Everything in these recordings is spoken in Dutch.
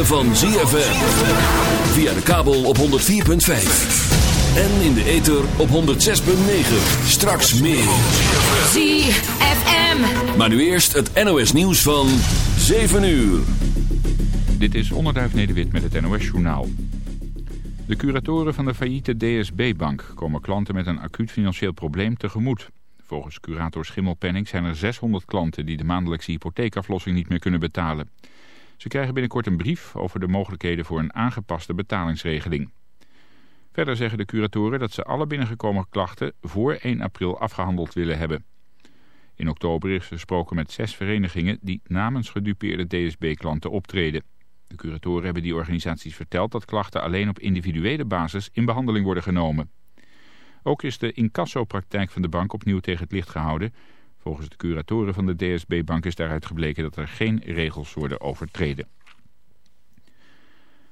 ritme van ZFM. Via de kabel op 104.5. En in de ether op 106.9. Straks meer. ZFM. Maar nu eerst het NOS nieuws van 7 uur. Dit is Onderduif Nederwit met het NOS Journaal. De curatoren van de failliete DSB-bank komen klanten met een acuut financieel probleem tegemoet. Volgens curator Schimmelpenning zijn er 600 klanten die de maandelijkse hypotheekaflossing niet meer kunnen betalen. Ze krijgen binnenkort een brief over de mogelijkheden voor een aangepaste betalingsregeling. Verder zeggen de curatoren dat ze alle binnengekomen klachten voor 1 april afgehandeld willen hebben. In oktober is gesproken met zes verenigingen die namens gedupeerde DSB-klanten optreden. De curatoren hebben die organisaties verteld dat klachten alleen op individuele basis in behandeling worden genomen. Ook is de incassopraktijk van de bank opnieuw tegen het licht gehouden. Volgens de curatoren van de DSB-bank is daaruit gebleken dat er geen regels worden overtreden.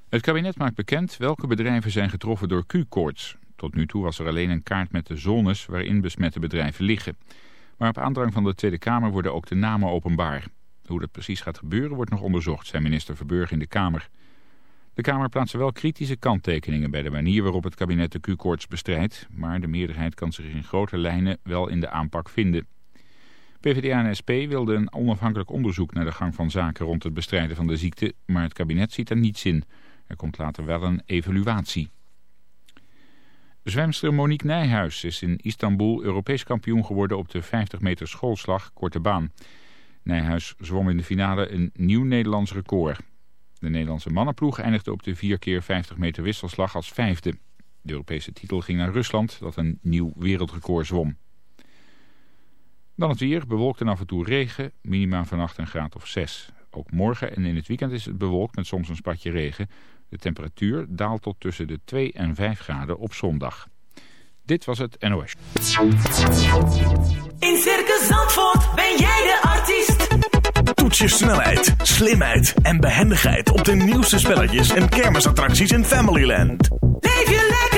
Het kabinet maakt bekend welke bedrijven zijn getroffen door Q-koorts. Tot nu toe was er alleen een kaart met de zones waarin besmette bedrijven liggen. Maar op aandrang van de Tweede Kamer worden ook de namen openbaar. Hoe dat precies gaat gebeuren wordt nog onderzocht, zei minister Verburg in de Kamer. De Kamer plaatst wel kritische kanttekeningen bij de manier waarop het kabinet de Q-koorts bestrijdt, maar de meerderheid kan zich in grote lijnen wel in de aanpak vinden. PvdA en SP wilden een onafhankelijk onderzoek naar de gang van zaken rond het bestrijden van de ziekte, maar het kabinet ziet er niets in. Er komt later wel een evaluatie. Zwemster Monique Nijhuis is in Istanbul Europees kampioen geworden op de 50 meter schoolslag korte baan. Nijhuis zwom in de finale een nieuw Nederlands record. De Nederlandse mannenploeg eindigde op de 4 keer 50 meter wisselslag als vijfde. De Europese titel ging naar Rusland, dat een nieuw wereldrecord zwom. Dan het weer, bewolkt en af en toe regen, minima vannacht een graad of 6. Ook morgen en in het weekend is het bewolkt met soms een spatje regen. De temperatuur daalt tot tussen de 2 en 5 graden op zondag. Dit was het NOS. In Circus Zandvoort ben jij de artiest. Toets je snelheid, slimheid en behendigheid op de nieuwste spelletjes en kermisattracties in Familyland. Leef je lekker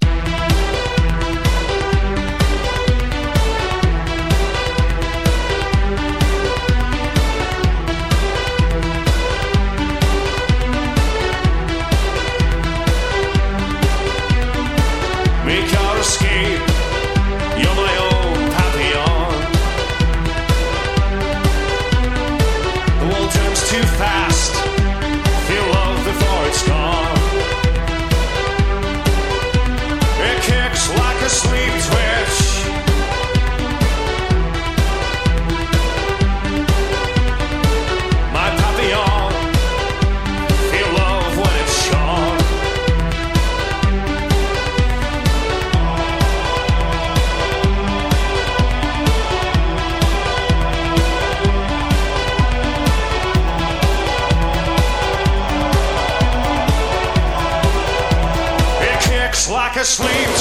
Sleep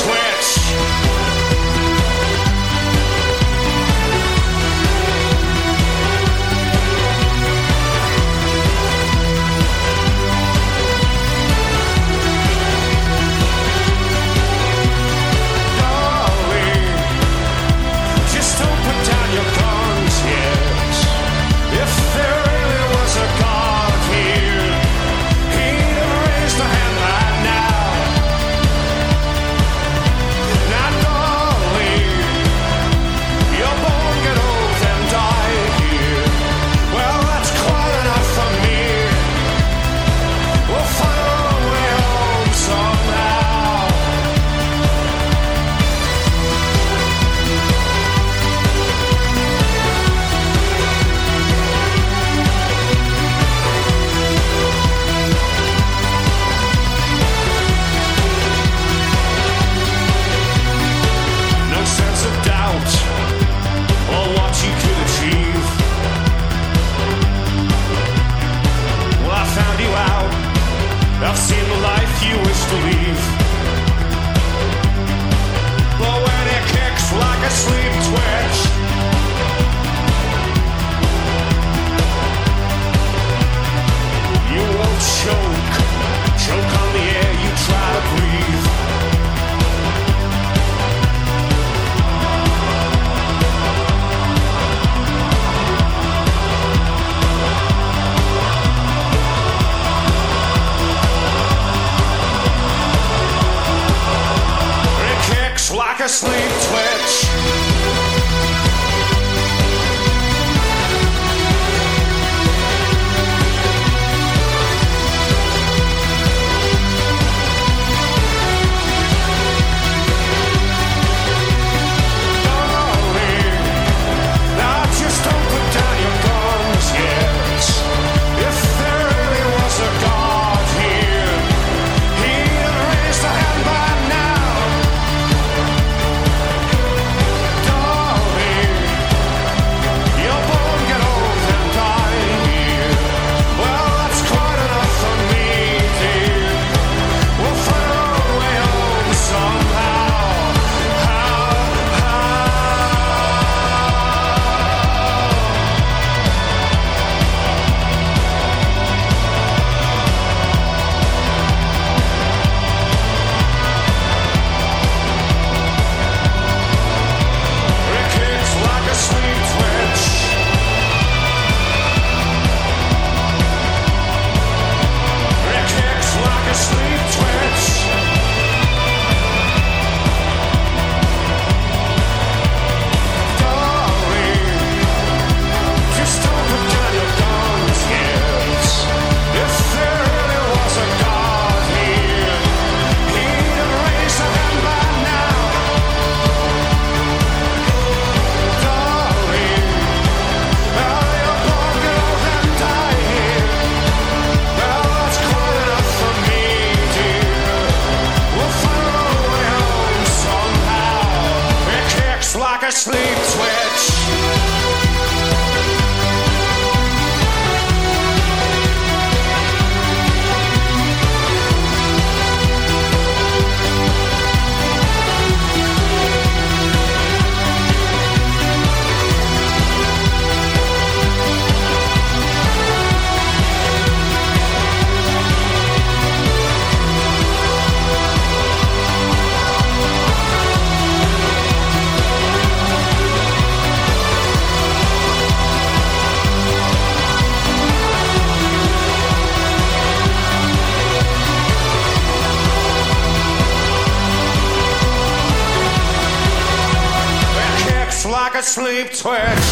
sleep twitch.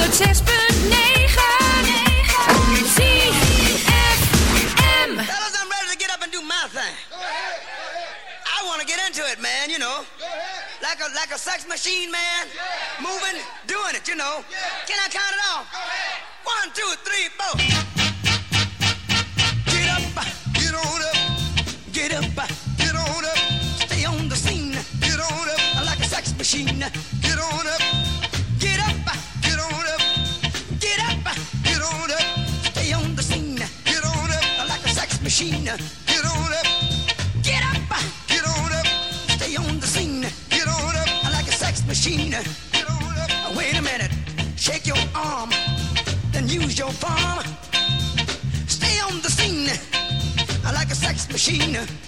106.9 ZFM. Want to get into it, man, you know. Like a, like a sex machine, man. Yeah. Moving, doing it, you know. Yeah. Can I count it off? Go ahead. One, two, three, four. Get up, get on up, get up, get on up. Stay on the scene. Get on up, like a sex machine. Get on up. machine.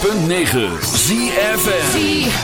106.9 ZFM.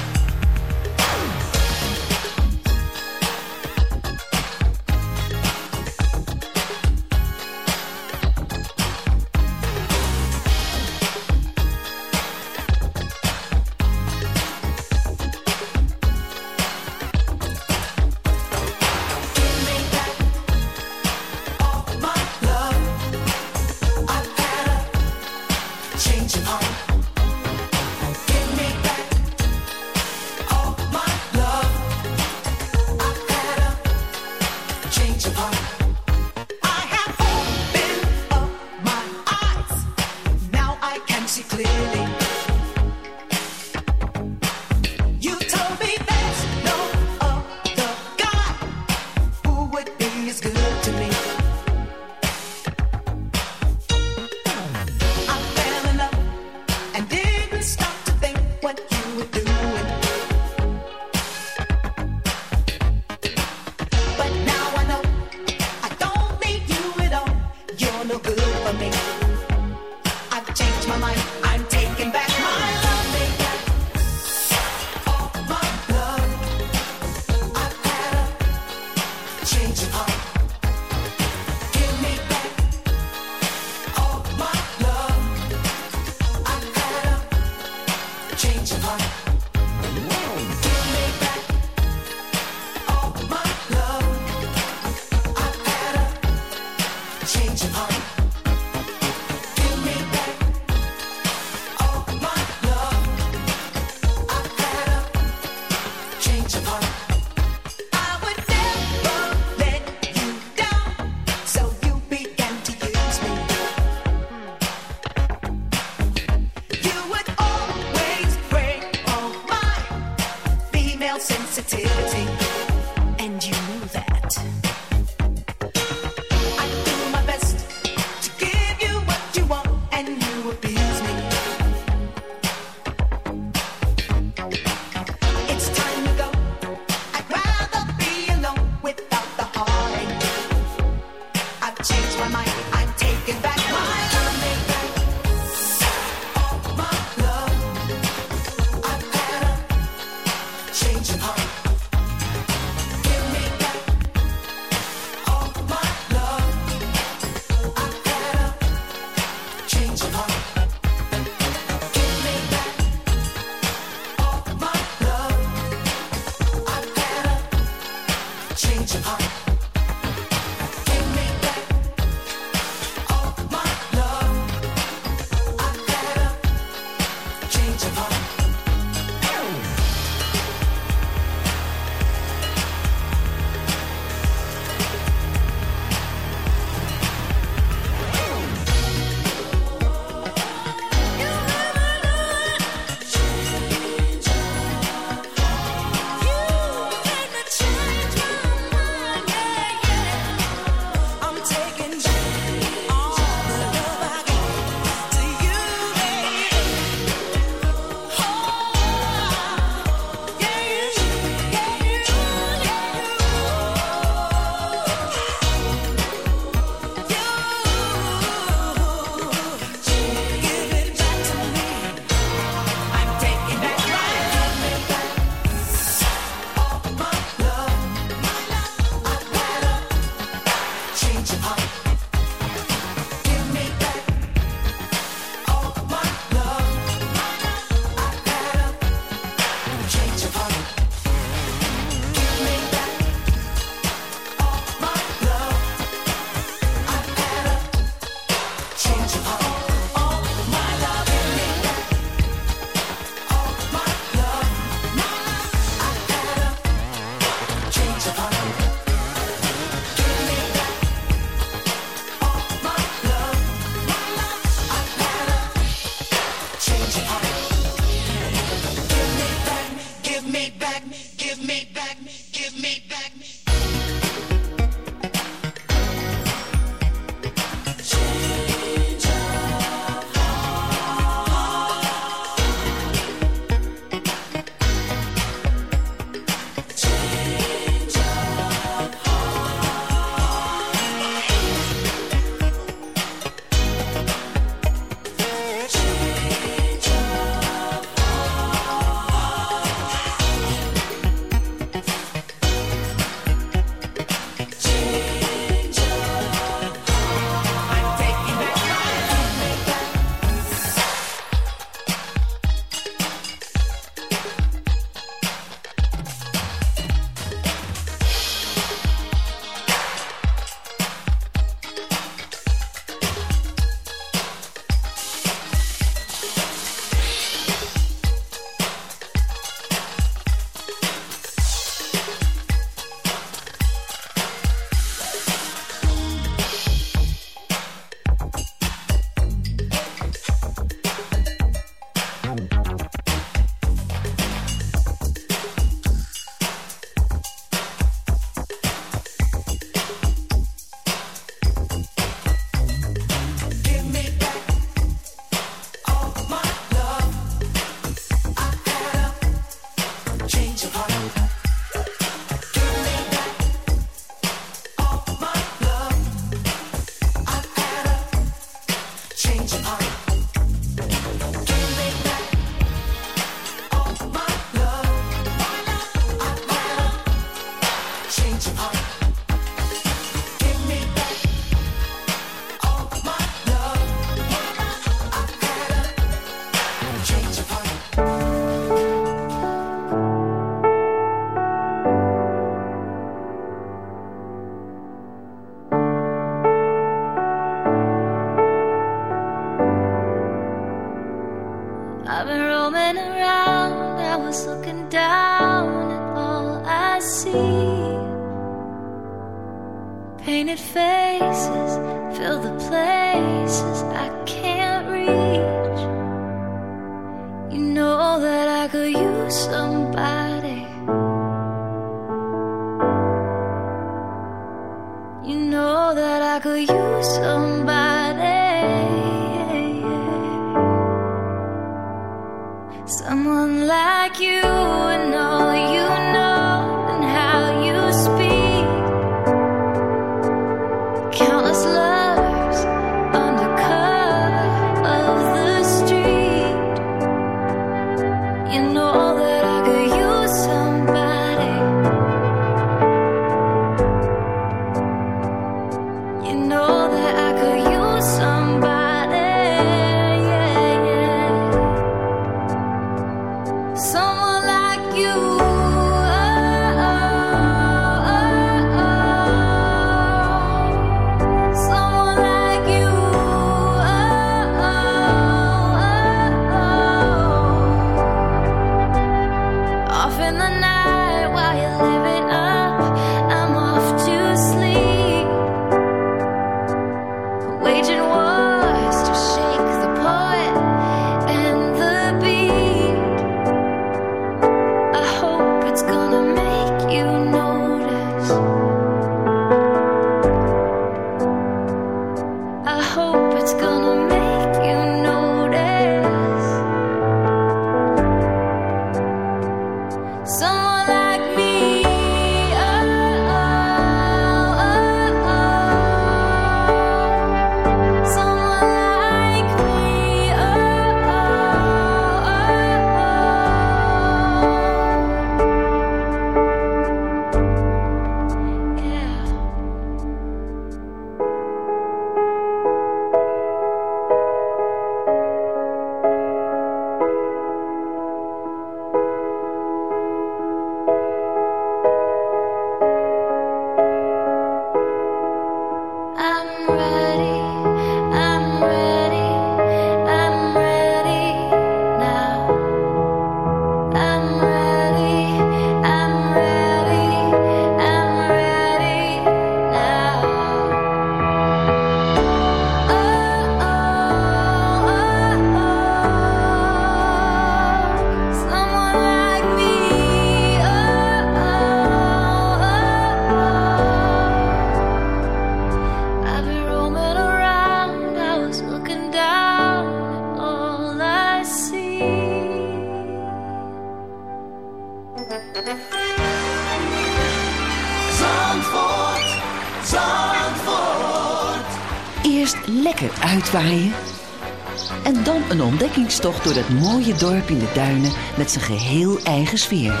Ontdekkingstocht door dat mooie dorp in de duinen met zijn geheel eigen sfeer.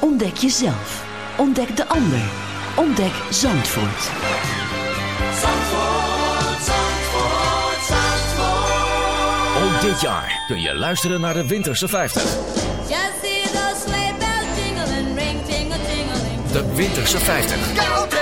Ontdek jezelf. Ontdek de ander. Ontdek Zandvoort. Zandvoort, Zandvoort, Zandvoort. Ook dit jaar kun je luisteren naar de Winterse 50. Just see those sleigh bells jingling, ring, tingle, tingling. De Winterse 50.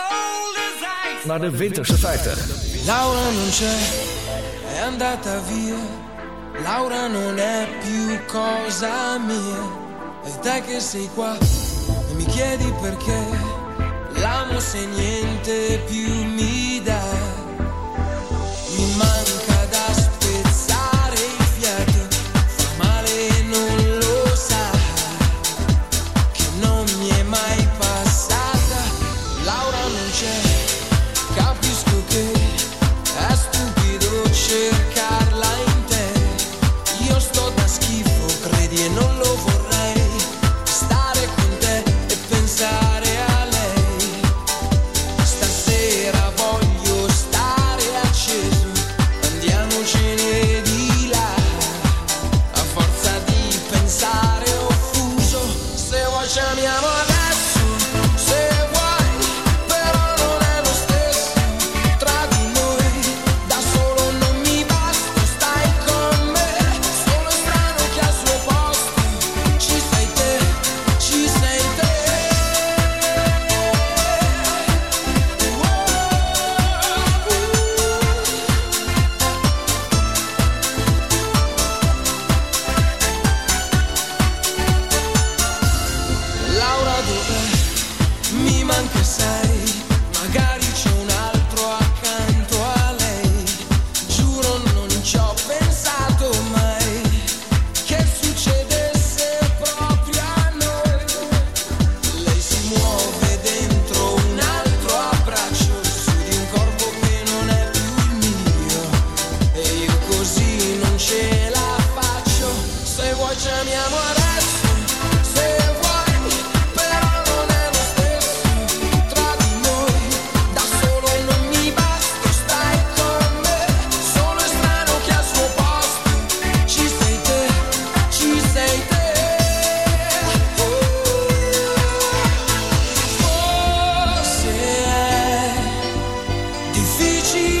naar de Winterse 50. Laura non c'è, è andata via. Laura non è più cosa mia. E te che sei qua e mi chiedi perché. L'amo se niente più mi dà. Divide